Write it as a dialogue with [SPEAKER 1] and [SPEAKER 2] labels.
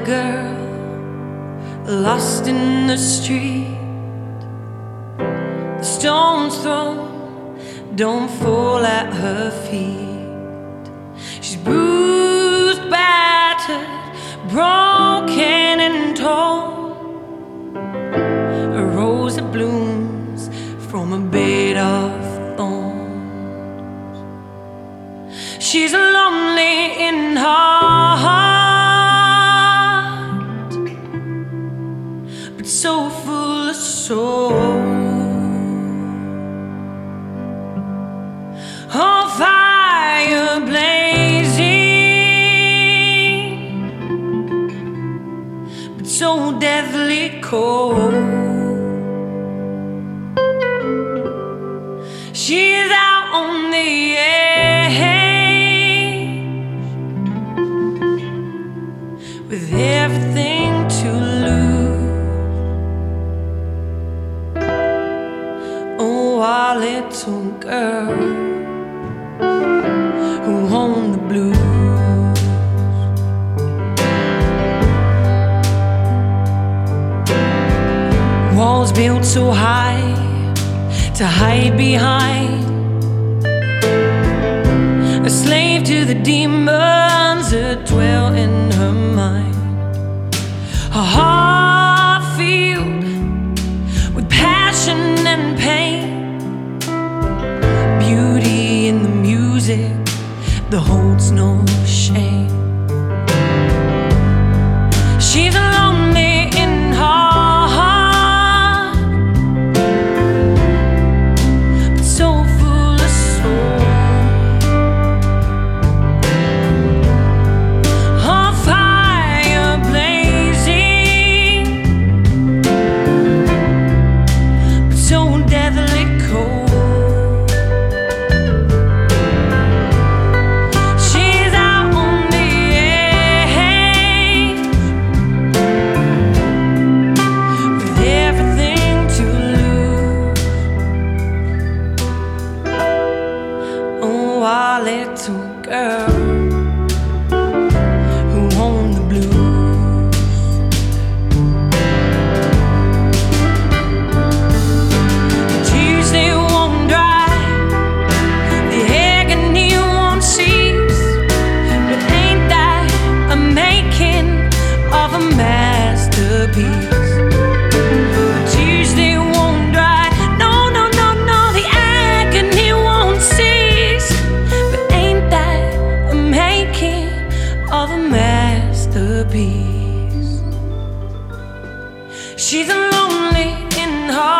[SPEAKER 1] little girl lost in the street. The stones thrown don't fall at her feet. She's bruised, battered, broken, and torn. A rose that blooms from a bed of thorns. She's lonely in her but so full of soul. On fire blazing, but so deathly cold. Our little girl who owned the blues. Walls built so high to hide behind. A slave to the demons that dwell in her mind. A that holds girl She's lonely in her